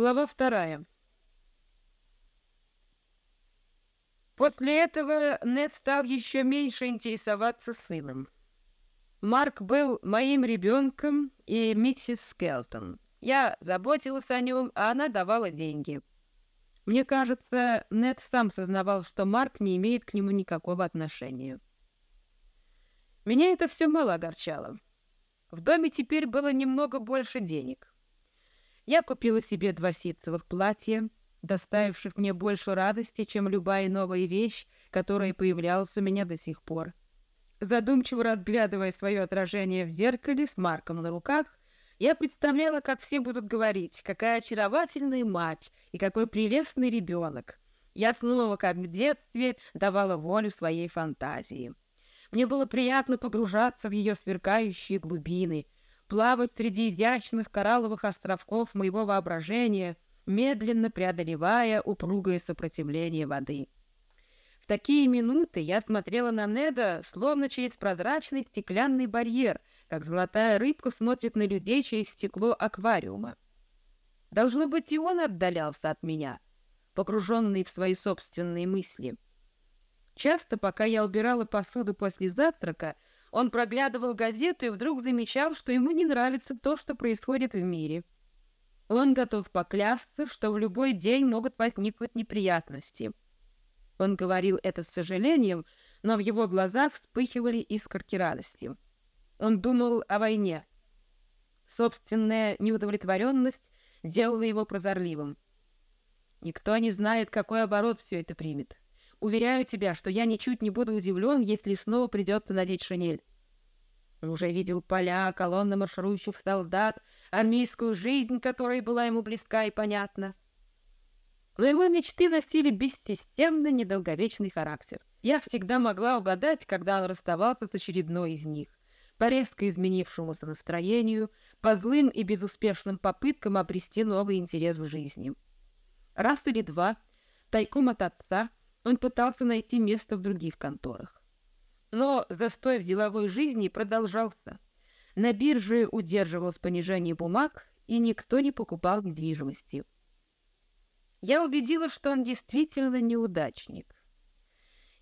Глава вторая. После этого Нед стал еще меньше интересоваться сыном. Марк был моим ребенком и миссис Скелтон. Я заботилась о нем, а она давала деньги. Мне кажется, Нед сам сознавал, что Марк не имеет к нему никакого отношения. Меня это все мало огорчало. В доме теперь было немного больше денег. Я купила себе два ситцевых платья, доставивших мне больше радости, чем любая новая вещь, которая появлялась у меня до сих пор. Задумчиво разглядывая свое отражение в зеркале с Марком на руках, я представляла, как все будут говорить, какая очаровательная мать и какой прелестный ребенок. Я снова, как в детстве, давала волю своей фантазии. Мне было приятно погружаться в ее сверкающие глубины, плавать среди изящных коралловых островков моего воображения, медленно преодолевая упругое сопротивление воды. В такие минуты я смотрела на Неда, словно через прозрачный стеклянный барьер — как золотая рыбка смотрит на людей через стекло аквариума. Должно быть, и он отдалялся от меня, погруженный в свои собственные мысли. Часто, пока я убирала посуду после завтрака, он проглядывал газету и вдруг замечал, что ему не нравится то, что происходит в мире. Он готов поклясться, что в любой день могут возникнуть неприятности. Он говорил это с сожалением, но в его глазах вспыхивали искорки радости. Он думал о войне. Собственная неудовлетворенность делала его прозорливым. Никто не знает, какой оборот все это примет. Уверяю тебя, что я ничуть не буду удивлен, если снова придется надеть шинель. Уже видел поля, колонны марширующих солдат, армейскую жизнь, которая была ему близка и понятна. Но его мечты носили бессистемный, недолговечный характер. Я всегда могла угадать, когда он расставался с очередной из них по резко изменившемуся настроению, по злым и безуспешным попыткам обрести новый интерес в жизни. Раз или два, тайком от отца, он пытался найти место в других конторах. Но застой в деловой жизни продолжался. На бирже удерживалось понижение бумаг, и никто не покупал недвижимости. Я убедилась, что он действительно неудачник.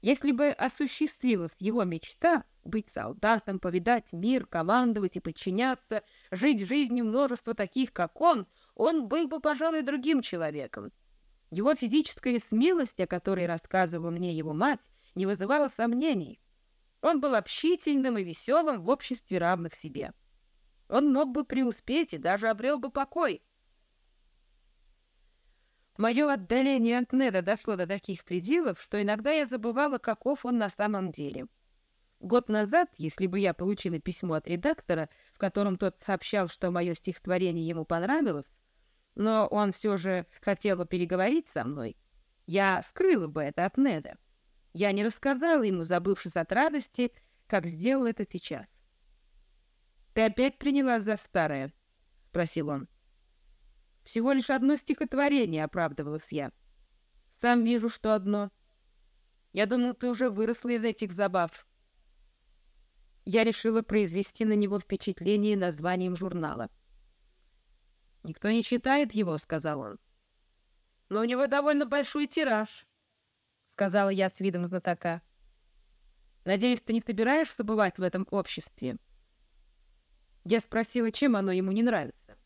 Если бы осуществилась его мечта быть солдатом, повидать мир, командовать и подчиняться, жить жизнью множества таких, как он, он был бы, пожалуй, другим человеком. Его физическая смелость, о которой рассказывала мне его мать, не вызывала сомнений. Он был общительным и веселым в обществе равных себе. Он мог бы преуспеть и даже обрел бы покой, Мое отдаление от Неда дошло до таких пределов, что иногда я забывала, каков он на самом деле. Год назад, если бы я получила письмо от редактора, в котором тот сообщал, что мое стихотворение ему понравилось, но он все же хотел бы переговорить со мной, я скрыла бы это от Неда. Я не рассказала ему, забывшись от радости, как сделал это сейчас. «Ты опять принялась за старое?» — спросил он. Всего лишь одно стихотворение, оправдывалась я. Сам вижу, что одно. Я думал, ты уже выросла из этих забав. Я решила произвести на него впечатление названием журнала. «Никто не читает его», — сказал он. «Но у него довольно большой тираж», — сказала я с видом знатока. «Надеюсь, ты не собираешься бывать в этом обществе?» Я спросила, чем оно ему не нравится.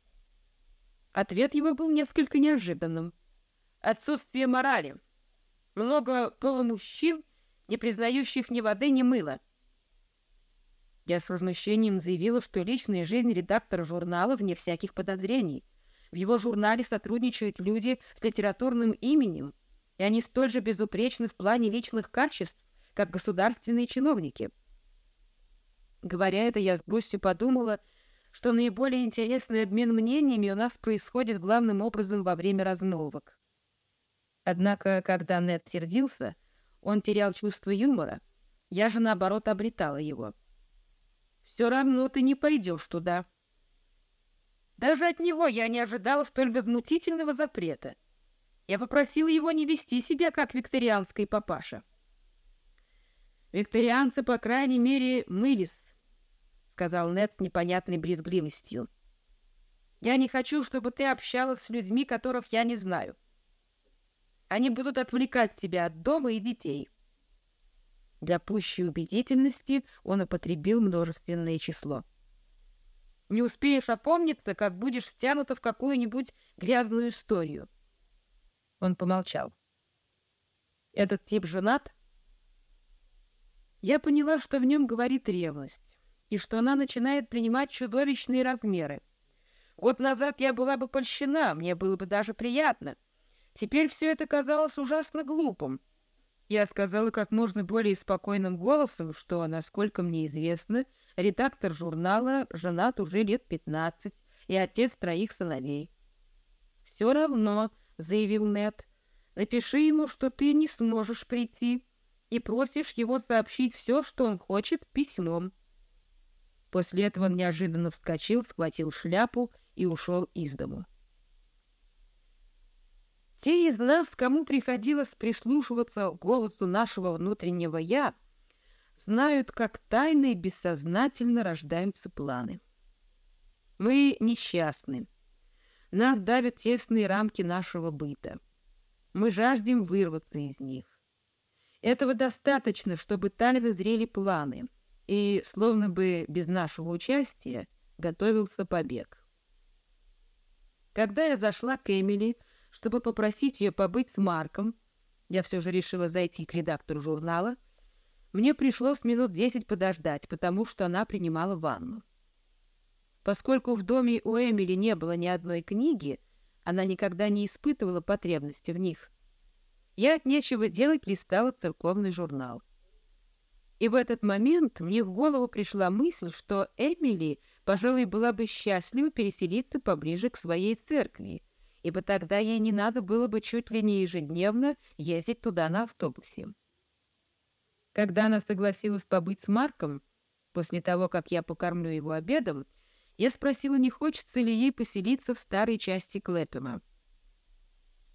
Ответ его был несколько неожиданным. Отсутствие морали. Много полумужчин, не признающих ни воды, ни мыла. Я с возмущением заявила, что личная жизнь редактора журнала вне всяких подозрений. В его журнале сотрудничают люди с литературным именем, и они столь же безупречны в плане личных качеств, как государственные чиновники. Говоря это, я с грустью подумала — что наиболее интересный обмен мнениями у нас происходит главным образом во время размолвок. Однако, когда Нед сердился, он терял чувство юмора, я же, наоборот, обретала его. «Все равно ты не пойдешь туда». Даже от него я не ожидала столь возмутительного запрета. Я попросила его не вести себя, как викторианский папаша. Викторианцы, по крайней мере, мылись, — сказал Нед непонятной брезгливостью. Я не хочу, чтобы ты общалась с людьми, которых я не знаю. Они будут отвлекать тебя от дома и детей. Для пущей убедительности он употребил множественное число. Не успеешь опомниться, как будешь втянута в какую-нибудь грязную историю. Он помолчал. Этот тип женат? Я поняла, что в нем говорит ревность, и что она начинает принимать чудовищные размеры. Год назад я была бы польщена, мне было бы даже приятно. Теперь все это казалось ужасно глупым. Я сказала как можно более спокойным голосом, что, насколько мне известно, редактор журнала женат уже лет пятнадцать и отец троих сыновей. «Все равно», — заявил Нед, — «напиши ему, что ты не сможешь прийти, и просишь его сообщить все, что он хочет, письмом». После этого он неожиданно вскочил, схватил шляпу и ушел из дому. Те из нас, кому приходилось прислушиваться к голосу нашего внутреннего «я», знают, как тайно и бессознательно рождаются планы. Мы несчастны. Нас давят тесные рамки нашего быта. Мы жаждем вырваться из них. Этого достаточно, чтобы тайно зрели планы, и, словно бы без нашего участия, готовился побег. Когда я зашла к Эмили, чтобы попросить ее побыть с Марком, я все же решила зайти к редактору журнала, мне пришлось минут десять подождать, потому что она принимала ванну. Поскольку в доме у Эмили не было ни одной книги, она никогда не испытывала потребности в них. Я от нечего делать листала церковный журнал. И в этот момент мне в голову пришла мысль, что Эмили, пожалуй, была бы счастлива переселиться поближе к своей церкви, ибо тогда ей не надо было бы чуть ли не ежедневно ездить туда на автобусе. Когда она согласилась побыть с Марком, после того, как я покормлю его обедом, я спросила, не хочется ли ей поселиться в старой части Клэпема.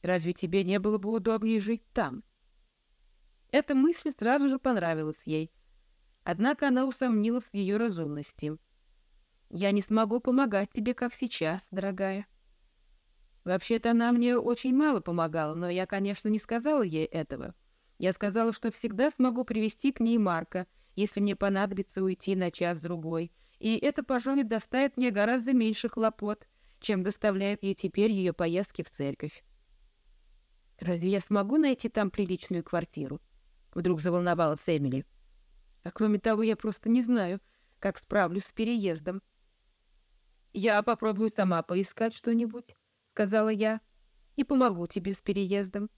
«Разве тебе не было бы удобнее жить там?» Эта мысль сразу же понравилась ей, однако она усомнилась в ее разумности. «Я не смогу помогать тебе, как сейчас, дорогая». Вообще-то она мне очень мало помогала, но я, конечно, не сказала ей этого. Я сказала, что всегда смогу привести к ней Марка, если мне понадобится уйти на час-другой, и это, пожалуй, доставит мне гораздо меньше хлопот, чем доставляет ей теперь ее поездки в церковь. «Разве я смогу найти там приличную квартиру?» Вдруг заволновалась Эмили. «А кроме того, я просто не знаю, как справлюсь с переездом. Я попробую сама поискать что-нибудь сказала я, — и помогу тебе с переездом.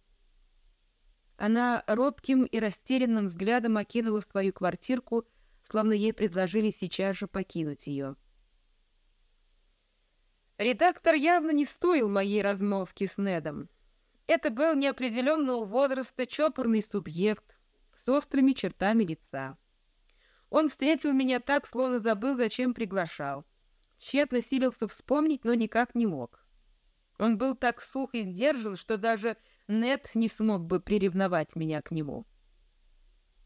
Она робким и растерянным взглядом окинула свою квартирку, словно ей предложили сейчас же покинуть ее. Редактор явно не стоил моей размолвки с Недом. Это был неопределенного возраста чопорный субъект с острыми чертами лица. Он встретил меня так, словно забыл, зачем приглашал. Тщетно силился вспомнить, но никак не мог. Он был так сух и сдержан, что даже Нет не смог бы приревновать меня к нему.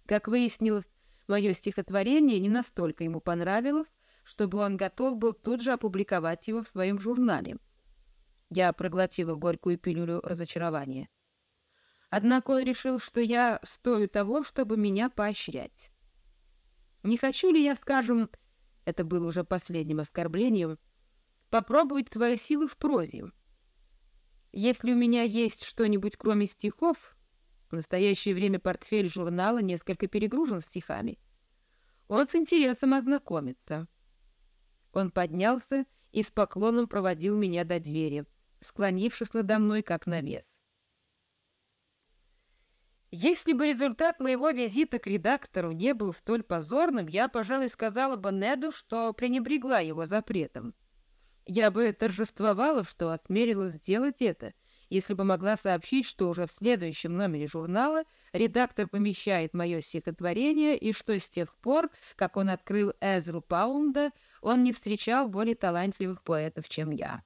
Как выяснилось, мое стихотворение не настолько ему понравилось, чтобы он готов был тут же опубликовать его в своем журнале. Я проглотила горькую пилюлю разочарования. Однако он решил, что я стою того, чтобы меня поощрять. Не хочу ли я, скажем, это было уже последним оскорблением, попробовать твои силы в прозе? Если у меня есть что-нибудь кроме стихов, в настоящее время портфель журнала несколько перегружен стихами, он с интересом ознакомится. Он поднялся и с поклоном проводил меня до двери, склонившись надо мной, как навес. Если бы результат моего визита к редактору не был столь позорным, я, пожалуй, сказала бы Неду, что пренебрегла его запретом. Я бы торжествовала, что отмерилась сделать это, если бы могла сообщить, что уже в следующем номере журнала редактор помещает мое стихотворение, и что с тех пор, как он открыл Эзру Паунда, он не встречал более талантливых поэтов, чем я.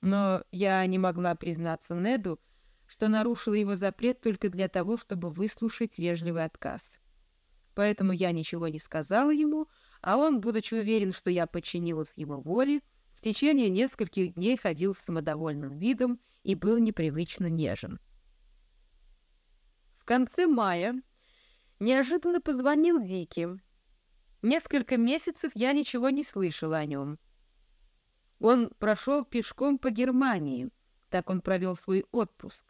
Но я не могла признаться Неду, что нарушила его запрет только для того, чтобы выслушать вежливый отказ. Поэтому я ничего не сказала ему, а он, будучи уверен, что я подчинилась его воле, В течение нескольких дней ходил с самодовольным видом и был непривычно нежен. В конце мая неожиданно позвонил Дики. Несколько месяцев я ничего не слышала о нем. Он прошел пешком по Германии, так он провел свой отпуск,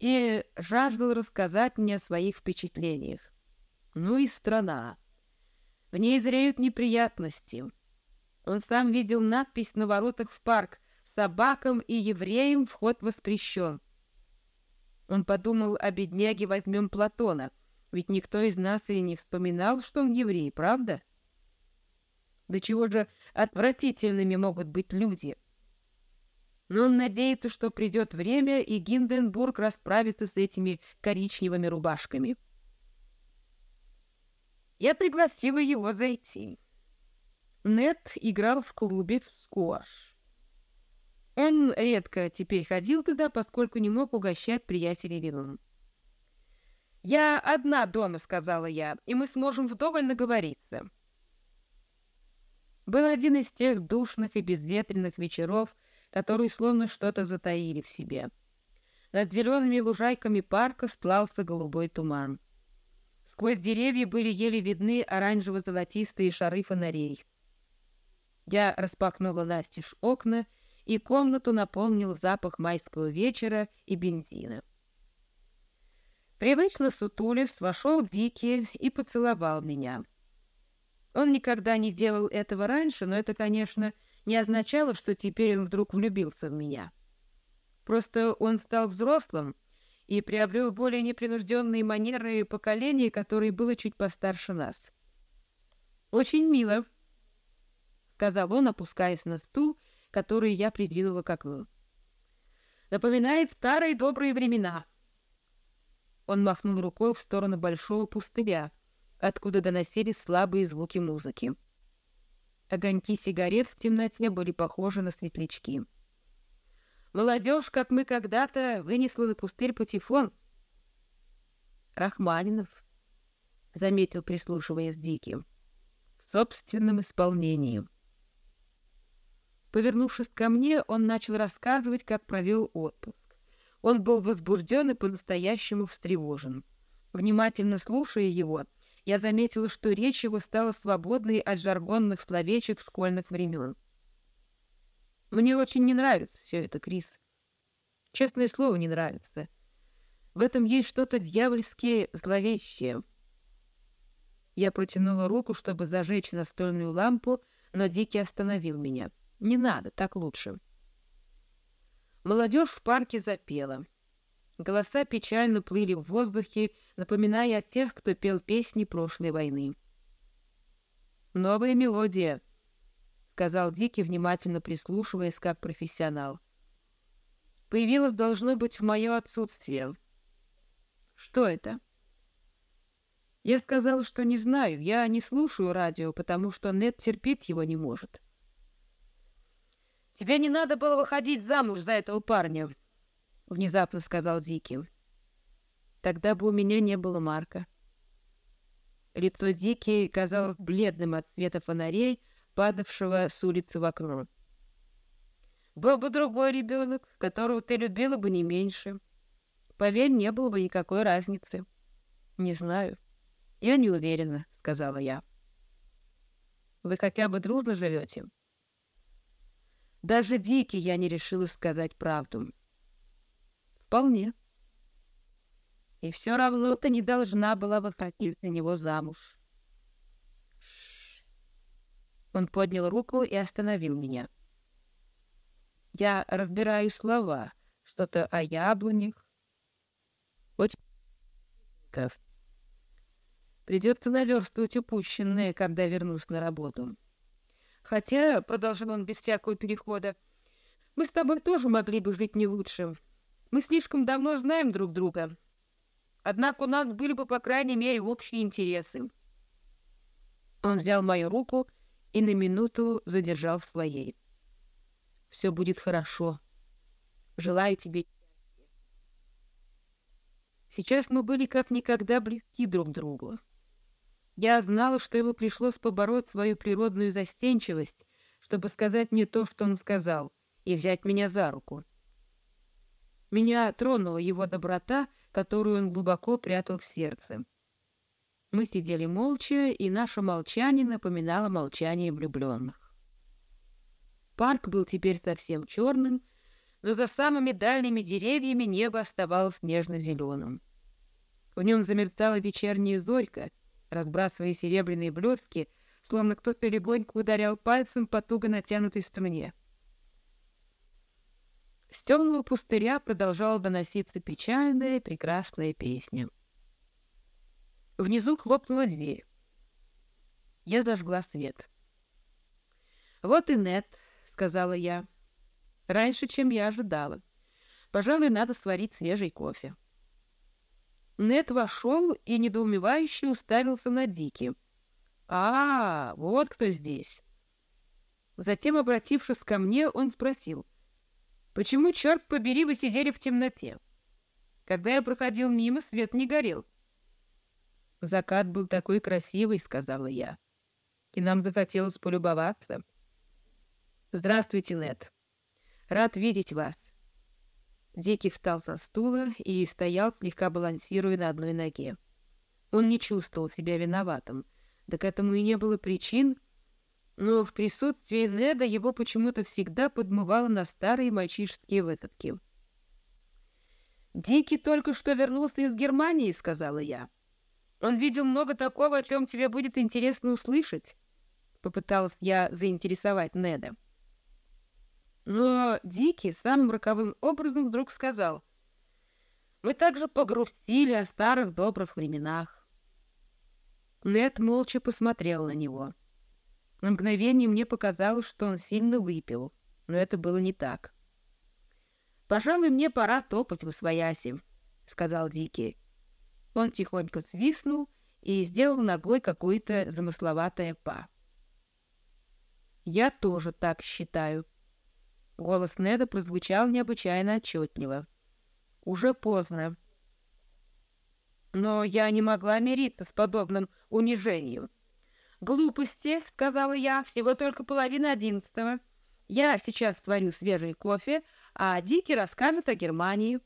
и жаждал рассказать мне о своих впечатлениях. Ну и страна. В ней зреют неприятности. Он сам видел надпись на воротах в парк «Собакам и евреям вход воспрещен». Он подумал о бедняге возьмем Платона, ведь никто из нас и не вспоминал, что он еврей, правда? До чего же отвратительными могут быть люди. Но он надеется, что придет время, и Гинденбург расправится с этими коричневыми рубашками. Я пригласила его зайти. Нет играл в клубе в сквош. Он редко теперь ходил туда, поскольку не мог угощать приятелей вином. «Я одна дома», — сказала я, — «и мы сможем вдоволь наговориться». Был один из тех душных и безветренных вечеров, которые словно что-то затаили в себе. Над зелеными лужайками парка стлался голубой туман. Сквозь деревья были еле видны оранжево-золотистые шары фонарей. Я распахнула настежь окна, и комнату наполнил запах майского вечера и бензина. Привычно сутулись, вошел Вики и поцеловал меня. Он никогда не делал этого раньше, но это, конечно, не означало, что теперь он вдруг влюбился в меня. Просто он стал взрослым и приобрел более непринужденные манеры поколения, которое было чуть постарше нас. «Очень мило», — сказал он, опускаясь на стул, который я придвинула к окну. «Напоминает старые добрые времена». Он махнул рукой в сторону большого пустыря — откуда доносились слабые звуки музыки. Огоньки сигарет в темноте были похожи на светлячки. Молодежь, как мы когда-то, вынесла на пустырь патефон. Рахманинов, — заметил, прислушиваясь диким, — в собственном исполнении. Повернувшись ко мне, он начал рассказывать, как провел отпуск. Он был возбужден и по-настоящему встревожен. Внимательно слушая его, я заметила, что речь его стала свободной от жаргонных словечек школьных времен. Мне очень не нравится все это, Крис. Честное слово, не нравится. В этом есть что-то дьявольски зловещее. Я протянула руку, чтобы зажечь настольную лампу, но Дикий остановил меня. «Не надо, так лучше». Молодежь в парке запела. Голоса печально плыли в воздухе, напоминая о тех, кто пел песни прошлой войны. «Новая мелодия», — сказал Дики, внимательно прислушиваясь как профессионал. «Появилась, должно быть, в мое отсутствие». «Что это?» Я сказал, что не знаю, я не слушаю радио, потому что Нет терпеть его не может. «Тебе не надо было выходить замуж за этого парня», — внезапно сказал Дики. Тогда бы у меня не было Марка. Лицо Дики казалось бледным от света фонарей, падавшего с улицы в окно. Был бы другой ребенок, которого ты любила бы не меньше. Поверь, не было бы никакой разницы. Не знаю. Я не уверена, сказала я. Вы хотя бы дружно живете? Даже Вики я не решила сказать правду. Вполне. И все равно ты не должна была выходить за него замуж. Он поднял руку и остановил меня. Я разбираю слова, что-то о яблонях. Очень Придется наверстывать упущенное, когда вернусь на работу. Хотя, — продолжил он без всякого перехода, — мы с тобой тоже могли бы жить не лучше. Мы слишком давно знаем друг друга. Однако у нас были бы, по крайней мере, общие интересы. Он взял мою руку и на минуту задержал своей. «Все будет хорошо. Желаю тебе счастья». Сейчас мы были как никогда близки друг к другу. Я знала, что ему пришлось побороть свою природную застенчивость, чтобы сказать мне то, что он сказал, и взять меня за руку. Меня тронула его доброта, которую он глубоко прятал в сердце. Мы сидели молча, и наше молчание напоминало молчание влюбленных. Парк был теперь совсем черным, но за самыми дальними деревьями небо оставалось нежно-зеленым. В нем замерцала вечерняя зорька, разбрасывая серебряные блестки, словно кто-то легонько ударял пальцем по туго натянутой струне. С темного пустыря продолжала доноситься печальная прекрасная песня. Внизу хлопнула дверь. Я зажгла свет. «Вот и нет», — сказала я. «Раньше, чем я ожидала. Пожалуй, надо сварить свежий кофе». Нет вошел и недоумевающе уставился на Дики. «А, вот кто здесь!» Затем, обратившись ко мне, он спросил, «Почему, черт побери, вы сидели в темноте? Когда я проходил мимо, свет не горел». «Закат был такой красивый», — сказала я, «и нам захотелось полюбоваться». «Здравствуйте, Нет. Рад видеть вас. Дикий встал со стула и стоял, слегка балансируя на одной ноге. Он не чувствовал себя виноватым, да к этому и не было причин, но в присутствии Неда его почему-то всегда подмывало на старые мальчишеские выходки. «Дикий только что вернулся из Германии», — сказала я. «Он видел много такого, о чем тебе будет интересно услышать», — попыталась я заинтересовать Неда. Но Дикий самым роковым образом вдруг сказал, «Мы также погрустили о старых добрых временах». Нед молча посмотрел на него. На мгновение мне показалось, что он сильно выпил, но это было не так. «Пожалуй, мне пора топать в свояси», — сказал Дикий. Он тихонько свистнул и сделал ногой какое-то замысловатое па. «Я тоже так считаю», Голос Неда прозвучал необычайно отчетливо. «Уже поздно. Но я не могла мириться с подобным унижением. «Глупости», — сказала я, — «всего только половина одиннадцатого. Я сейчас творю свежий кофе, а Дики расскажет о Германии».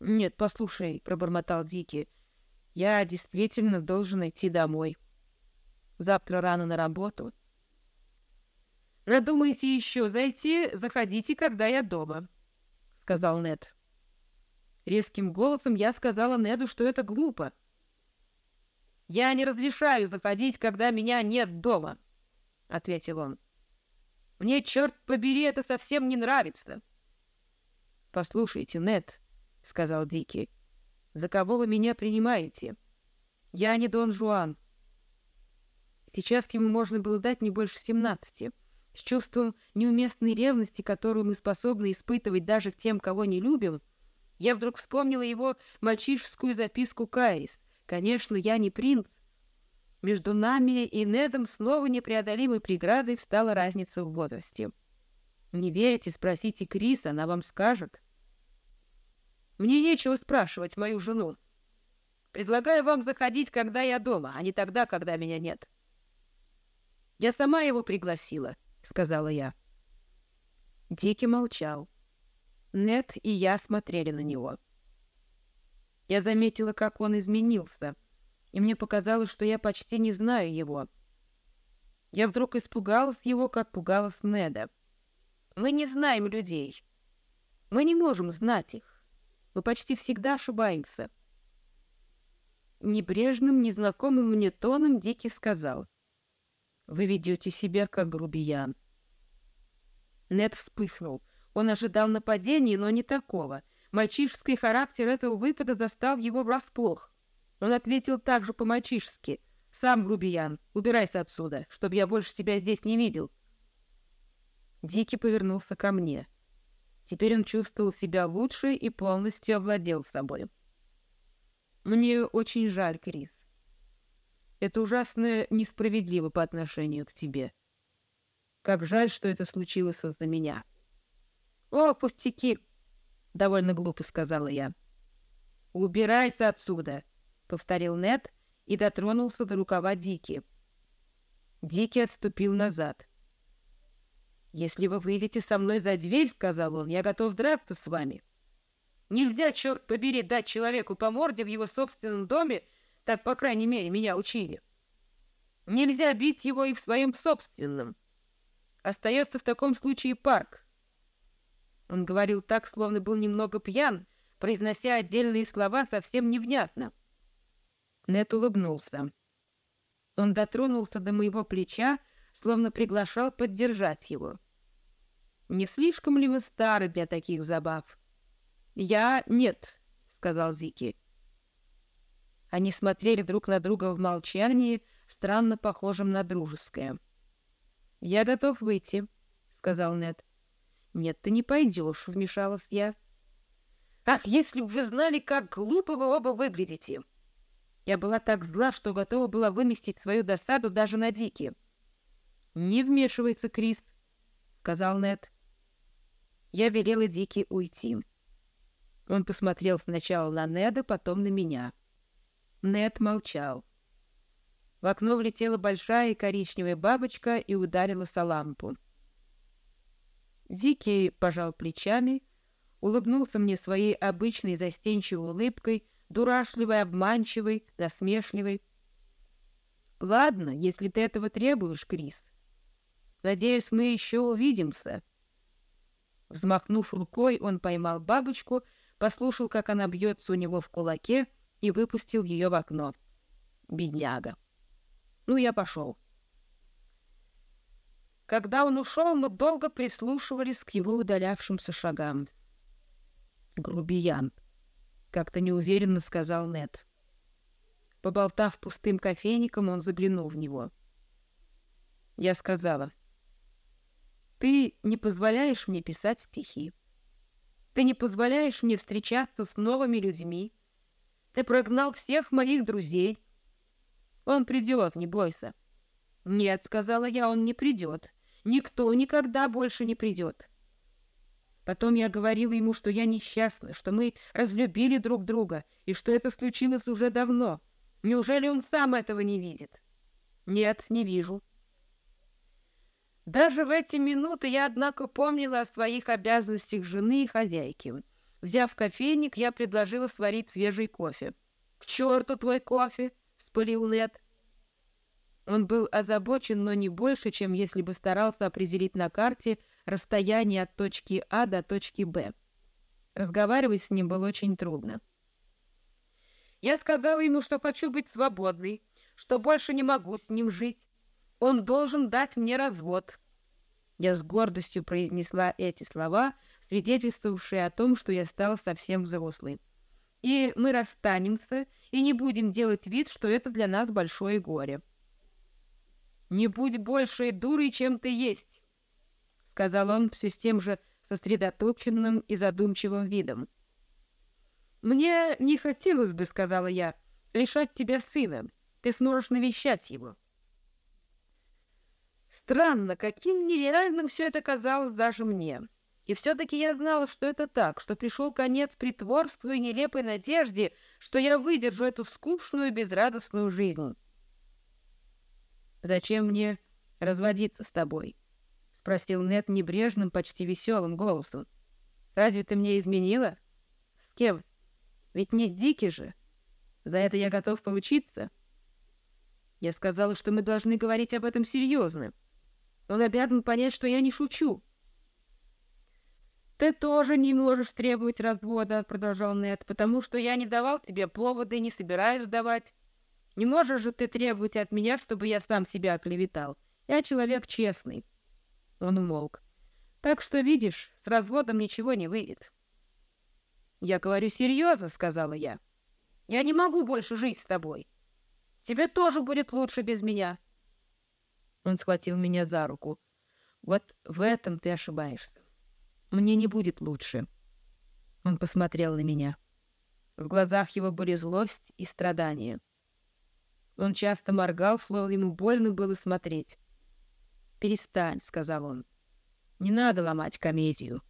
«Нет, послушай», — пробормотал Дики, — «я действительно должен идти домой. Завтра рано на работу». «Надумаете еще зайти, заходите, когда я дома», — сказал Нед. Резким голосом я сказала Неду, что это глупо. «Я не разрешаю заходить, когда меня нет дома», — ответил он. «Мне, черт побери, это совсем не нравится». «Послушайте, Нед», — сказал Дикий, — «за кого вы меня принимаете? Я не Дон Жуан». Сейчас ему можно было дать не больше семнадцати с чувством неуместной ревности, которую мы способны испытывать даже с тем, кого не любим, я вдруг вспомнила его мальчишескую записку Кайрис. «Конечно, я не принц». Между нами и Недом снова непреодолимой преградой стала разница в возрасте. «Не верите? Спросите Крис, она вам скажет». «Мне нечего спрашивать мою жену. Предлагаю вам заходить, когда я дома, а не тогда, когда меня нет». Я сама его пригласила. — сказала я. Дики молчал. Нет и я смотрели на него. Я заметила, как он изменился, и мне показалось, что я почти не знаю его. Я вдруг испугалась его, как пугалась Неда. Мы не знаем людей. Мы не можем знать их. Мы почти всегда ошибаемся. Небрежным, незнакомым мне тоном Дики сказал — вы ведете себя как грубиян. Нед вспыхнул. Он ожидал нападения, но не такого. Мальчишеский характер этого выпада застал его врасплох. Он ответил также по-мальчишески. «Сам, грубиян, убирайся отсюда, чтобы я больше тебя здесь не видел». Дикий повернулся ко мне. Теперь он чувствовал себя лучше и полностью овладел собой. «Мне очень жаль, Крис. Это ужасно несправедливо по отношению к тебе. Как жаль, что это случилось из-за меня. — О, пустяки! — довольно глупо сказала я. — Убирайся отсюда! — повторил Нед и дотронулся до рукава Дики. Дики отступил назад. «Если вы выйдете со мной за дверь, — сказал он, — я готов драться с вами. Нельзя, черт побери, дать человеку по морде в его собственном доме, так, по крайней мере, меня учили. Нельзя бить его и в своем собственном. Остается в таком случае парк. Он говорил так, словно был немного пьян, произнося отдельные слова совсем невнятно. Нет улыбнулся. Он дотронулся до моего плеча, словно приглашал поддержать его. «Не слишком ли вы стары для таких забав?» «Я нет», — сказал Зики. Они смотрели друг на друга в молчании, странно похожем на дружеское. «Я готов выйти», — сказал Нед. «Нет, ты не пойдешь», — вмешалась я. «Ах, если бы вы знали, как глупо вы оба выглядите!» Я была так зла, что готова была выместить свою досаду даже на Дике. «Не вмешивайся, Крис», — сказал Нед. Я велела Дике уйти. Он посмотрел сначала на Неда, потом на меня. Нед молчал. В окно влетела большая коричневая бабочка и ударила о лампу. Дикий пожал плечами, улыбнулся мне своей обычной застенчивой улыбкой, дурашливой, обманчивой, насмешливой. «Ладно, если ты этого требуешь, Крис. Надеюсь, мы еще увидимся». Взмахнув рукой, он поймал бабочку, послушал, как она бьется у него в кулаке, и выпустил ее в окно. Бедняга. Ну, я пошел. Когда он ушел, мы долго прислушивались к его удалявшимся шагам. «Грубиян», — как-то неуверенно сказал Нед. Поболтав пустым кофейником, он заглянул в него. Я сказала, «Ты не позволяешь мне писать стихи. Ты не позволяешь мне встречаться с новыми людьми. Ты прогнал всех моих друзей. Он придет, не бойся». «Нет», — сказала я, — «он не придет. Никто никогда больше не придет. Потом я говорила ему, что я несчастна, что мы разлюбили друг друга, и что это случилось уже давно. Неужели он сам этого не видит? Нет, не вижу. Даже в эти минуты я, однако, помнила о своих обязанностях жены и хозяйки. Взяв кофейник, я предложила сварить свежий кофе. — К черту твой кофе! — вспылил Нед. Он был озабочен, но не больше, чем если бы старался определить на карте расстояние от точки А до точки Б. Разговаривать с ним было очень трудно. Я сказала ему, что хочу быть свободной, что больше не могу с ним жить. Он должен дать мне развод. Я с гордостью произнесла эти слова, свидетельствовавшие о том, что я стала совсем взрослой. И мы расстанемся, и не будем делать вид, что это для нас большое горе. «Не будь большей дурой, чем ты есть», — сказал он все с тем же сосредоточенным и задумчивым видом. «Мне не хотелось бы, — сказала я, — лишать тебя сына. Ты сможешь навещать его». Странно, каким нереальным все это казалось даже мне. И все-таки я знала, что это так, что пришел конец притворству и нелепой надежде, что я выдержу эту скучную безрадостную жизнь. «Зачем мне разводиться с тобой?» — спросил Нет небрежным, почти веселым голосом. «Разве ты мне изменила? С кем? Ведь не Дики же. За это я готов поучиться». Я сказала, что мы должны говорить об этом серьезно. Он обязан понять, что я не шучу. «Ты тоже не можешь требовать развода», — продолжал Нет, «потому что я не давал тебе повода и не собираюсь давать. Не можешь же ты требовать от меня, чтобы я сам себя оклеветал. Я человек честный. Он умолк. Так что, видишь, с разводом ничего не выйдет. Я говорю серьезно, сказала я. Я не могу больше жить с тобой. Тебе тоже будет лучше без меня. Он схватил меня за руку. Вот в этом ты ошибаешься. Мне не будет лучше. Он посмотрел на меня. В глазах его были злость и страдания. Он часто моргал, словно ему больно было смотреть. «Перестань», — сказал он. «Не надо ломать комедию.